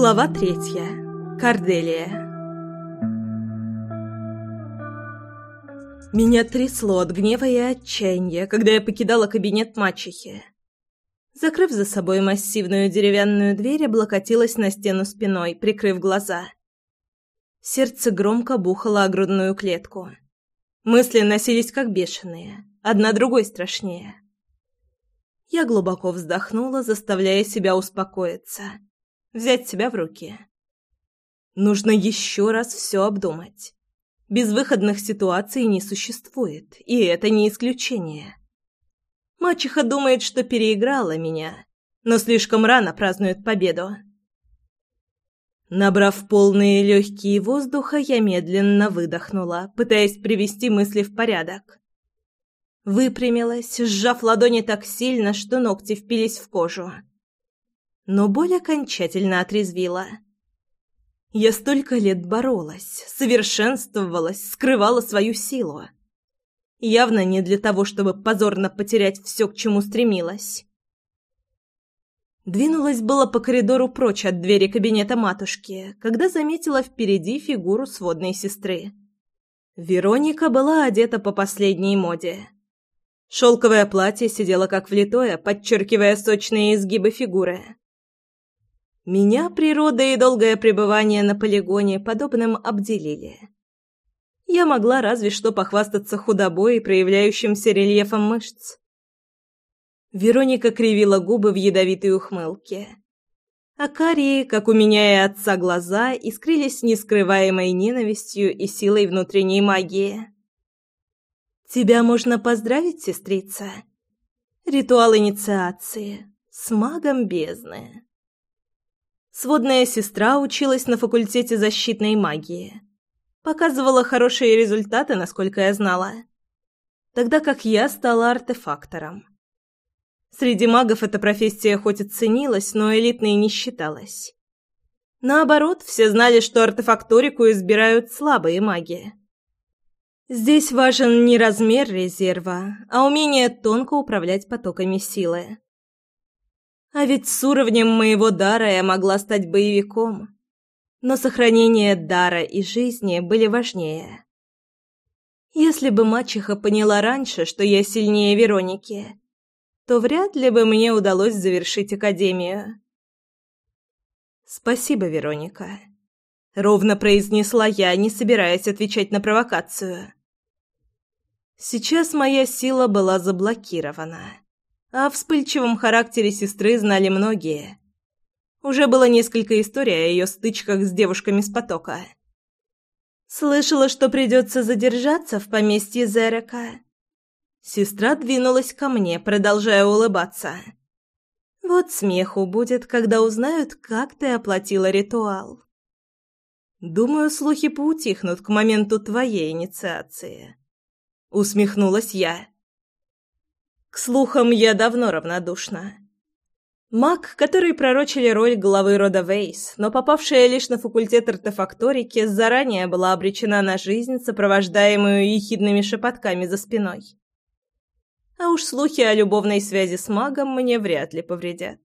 Глава третья. Корделия. Меня трясло от гнева и отчаяния, когда я покидала кабинет мачехи. Закрыв за собой массивную деревянную дверь, облокотилась на стену спиной, прикрыв глаза. Сердце громко бухало о грудную клетку. Мысли носились как бешеные, одна другой страшнее. Я глубоко вздохнула, заставляя себя успокоиться взять себя в руки. Нужно еще раз все обдумать. Безвыходных ситуаций не существует, и это не исключение. Мачеха думает, что переиграла меня, но слишком рано празднует победу. Набрав полные легкие воздуха, я медленно выдохнула, пытаясь привести мысли в порядок. Выпрямилась, сжав ладони так сильно, что ногти впились в кожу но боль окончательно отрезвила. Я столько лет боролась, совершенствовалась, скрывала свою силу. Явно не для того, чтобы позорно потерять все, к чему стремилась. Двинулась было по коридору прочь от двери кабинета матушки, когда заметила впереди фигуру сводной сестры. Вероника была одета по последней моде. Шелковое платье сидело как влитое, подчеркивая сочные изгибы фигуры. Меня природа и долгое пребывание на полигоне подобным обделили. Я могла разве что похвастаться худобой и проявляющимся рельефом мышц. Вероника кривила губы в ядовитой ухмылке. А карие, как у меня и отца глаза, искрились нескрываемой ненавистью и силой внутренней магии. «Тебя можно поздравить, сестрица?» Ритуал инициации с магом бездны. Сводная сестра училась на факультете защитной магии. Показывала хорошие результаты, насколько я знала. Тогда как я стала артефактором. Среди магов эта профессия хоть и ценилась, но элитной не считалась. Наоборот, все знали, что артефакторику избирают слабые маги. Здесь важен не размер резерва, а умение тонко управлять потоками силы. А ведь с уровнем моего дара я могла стать боевиком. Но сохранение дара и жизни были важнее. Если бы мачеха поняла раньше, что я сильнее Вероники, то вряд ли бы мне удалось завершить академию. «Спасибо, Вероника», — ровно произнесла я, не собираясь отвечать на провокацию. Сейчас моя сила была заблокирована. О вспыльчивом характере сестры знали многие. Уже было несколько историй о ее стычках с девушками с потока. «Слышала, что придется задержаться в поместье Зерека». Сестра двинулась ко мне, продолжая улыбаться. «Вот смеху будет, когда узнают, как ты оплатила ритуал». «Думаю, слухи поутихнут к моменту твоей инициации», — усмехнулась я. К слухам я давно равнодушна. Маг, который пророчили роль главы рода Вейс, но попавшая лишь на факультет артефакторики, заранее была обречена на жизнь, сопровождаемую ехидными шепотками за спиной. А уж слухи о любовной связи с магом мне вряд ли повредят.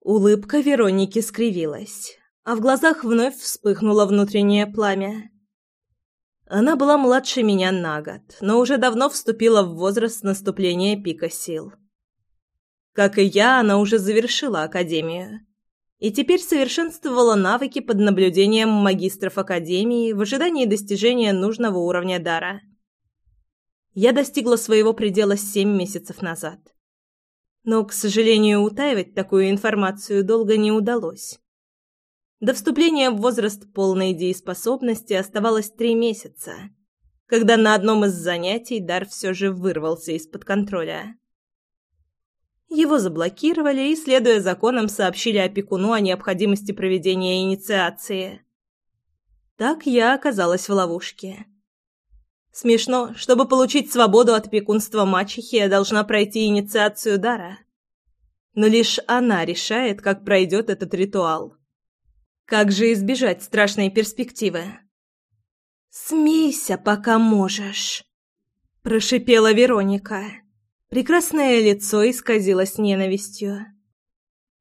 Улыбка Вероники скривилась, а в глазах вновь вспыхнуло внутреннее пламя. Она была младше меня на год, но уже давно вступила в возраст наступления пика сил. Как и я, она уже завершила академию. И теперь совершенствовала навыки под наблюдением магистров академии в ожидании достижения нужного уровня дара. Я достигла своего предела семь месяцев назад. Но, к сожалению, утаивать такую информацию долго не удалось. До вступления в возраст полной дееспособности оставалось три месяца, когда на одном из занятий дар все же вырвался из-под контроля. Его заблокировали и, следуя законам, сообщили опекуну о необходимости проведения инициации. Так я оказалась в ловушке. Смешно, чтобы получить свободу от опекунства мачехи, я должна пройти инициацию дара. Но лишь она решает, как пройдет этот ритуал. Как же избежать страшной перспективы? «Смейся, пока можешь», — прошипела Вероника. Прекрасное лицо исказилось ненавистью.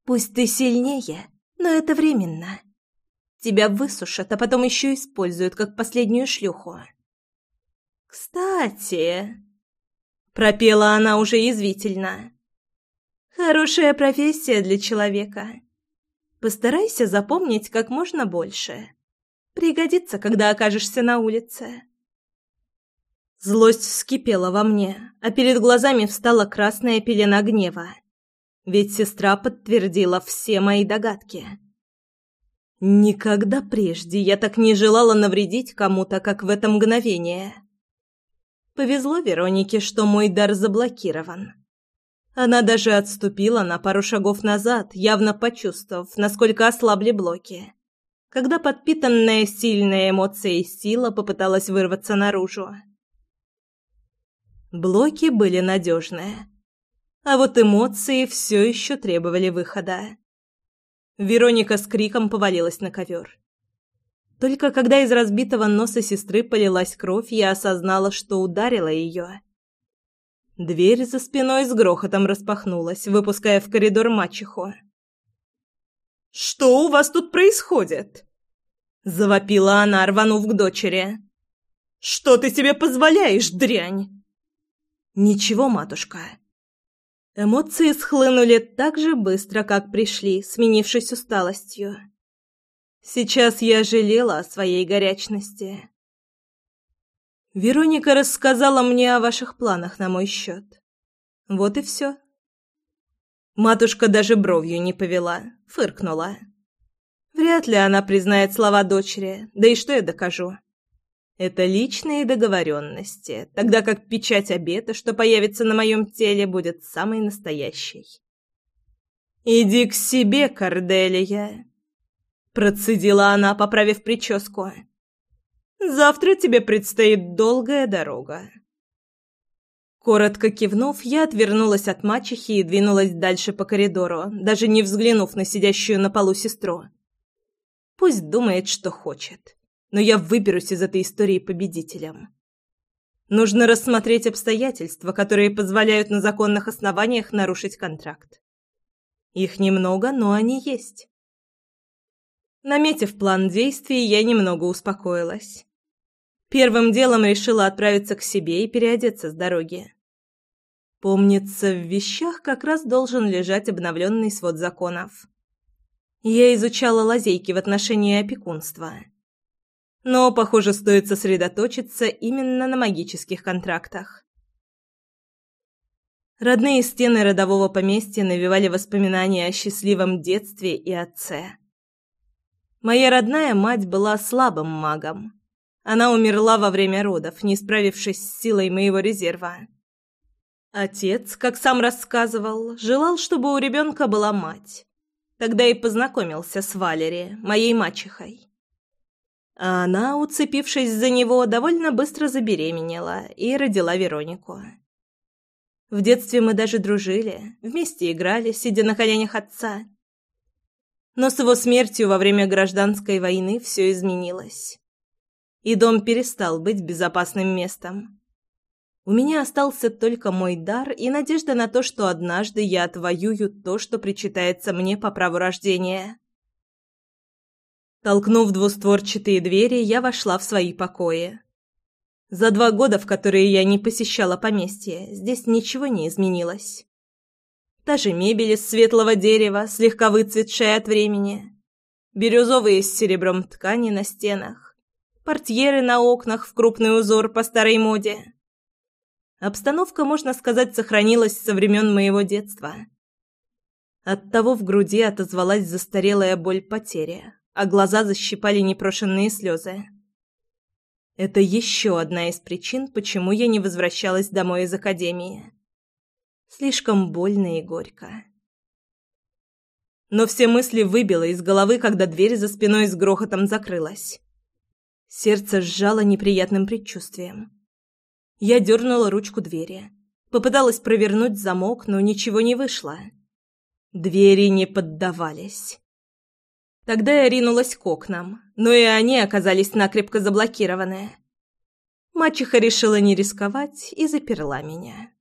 «Пусть ты сильнее, Но это временно. Тебя высушат, а потом еще используют как последнюю шлюху. «Кстати...» — пропела она уже язвительно. «Хорошая профессия для человека. Постарайся запомнить как можно больше. Пригодится, когда окажешься на улице». Злость вскипела во мне, а перед глазами встала красная пелена гнева. Ведь сестра подтвердила все мои догадки. Никогда прежде я так не желала навредить кому-то, как в это мгновение. Повезло Веронике, что мой дар заблокирован. Она даже отступила на пару шагов назад, явно почувствовав, насколько ослабли блоки, когда подпитанная сильной эмоцией сила попыталась вырваться наружу. Блоки были надежные, а вот эмоции все еще требовали выхода. Вероника с криком повалилась на ковер. Только когда из разбитого носа сестры полилась кровь, я осознала, что ударила ее. Дверь за спиной с грохотом распахнулась, выпуская в коридор мачеху. «Что у вас тут происходит?» Завопила она, рванув к дочери. «Что ты себе позволяешь, дрянь?» «Ничего, матушка». Эмоции схлынули так же быстро, как пришли, сменившись усталостью. Сейчас я жалела о своей горячности. Вероника рассказала мне о ваших планах на мой счет. Вот и все. Матушка даже бровью не повела, фыркнула. Вряд ли она признает слова дочери, да и что я докажу? Это личные договоренности, тогда как печать обета, что появится на моем теле, будет самой настоящей. «Иди к себе, Корделия!» Процедила она, поправив прическу. «Завтра тебе предстоит долгая дорога». Коротко кивнув, я отвернулась от мачехи и двинулась дальше по коридору, даже не взглянув на сидящую на полу сестру. Пусть думает, что хочет, но я выберусь из этой истории победителем. Нужно рассмотреть обстоятельства, которые позволяют на законных основаниях нарушить контракт. Их немного, но они есть. Наметив план действий, я немного успокоилась. Первым делом решила отправиться к себе и переодеться с дороги. Помнится, в вещах как раз должен лежать обновленный свод законов. Я изучала лазейки в отношении опекунства. Но, похоже, стоит сосредоточиться именно на магических контрактах. Родные стены родового поместья навевали воспоминания о счастливом детстве и отце. Моя родная мать была слабым магом. Она умерла во время родов, не справившись с силой моего резерва. Отец, как сам рассказывал, желал, чтобы у ребенка была мать. Тогда и познакомился с Валери, моей мачехой. А она, уцепившись за него, довольно быстро забеременела и родила Веронику. В детстве мы даже дружили, вместе играли, сидя на коленях отца. Но с его смертью во время гражданской войны все изменилось. И дом перестал быть безопасным местом. У меня остался только мой дар и надежда на то, что однажды я отвоюю то, что причитается мне по праву рождения. Толкнув двустворчатые двери, я вошла в свои покои. За два года, в которые я не посещала поместье, здесь ничего не изменилось. Та же мебель из светлого дерева, слегка выцветшая от времени. Бирюзовые с серебром ткани на стенах. Портьеры на окнах в крупный узор по старой моде. Обстановка, можно сказать, сохранилась со времен моего детства. Оттого в груди отозвалась застарелая боль потери, а глаза защипали непрошенные слезы. Это еще одна из причин, почему я не возвращалась домой из академии. Слишком больно и горько. Но все мысли выбило из головы, когда дверь за спиной с грохотом закрылась. Сердце сжало неприятным предчувствием. Я дернула ручку двери. Попыталась провернуть замок, но ничего не вышло. Двери не поддавались. Тогда я ринулась к окнам, но и они оказались накрепко заблокированы. Мачеха решила не рисковать и заперла меня.